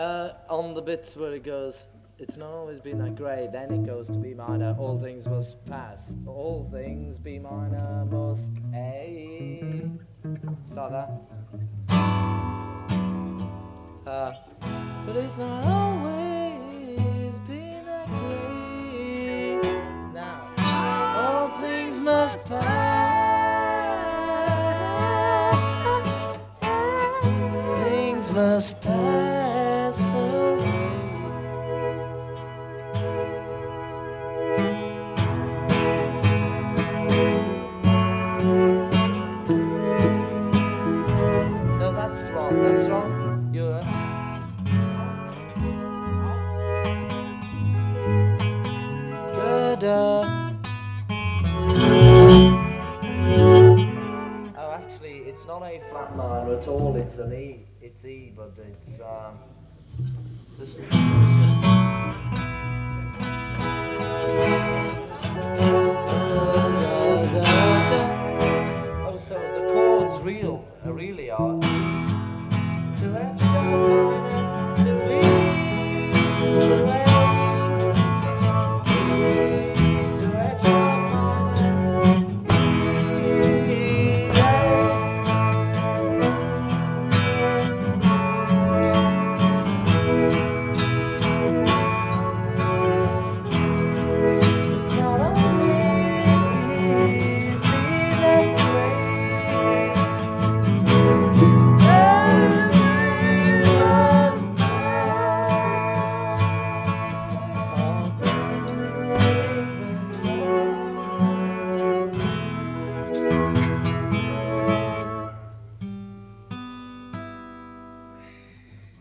Uh, on the bits where it goes, it's not always been that grey, then it goes to B minor, all things must pass. All things B minor must A. Start that. Uh, but it's not always been that great. Now, all things must pass. Things must pass song, that song. Yeah. Oh, actually, it's not A flat minor at all. It's an E. It's E, but it's um. This is oh, so the chords real, really are till I've shot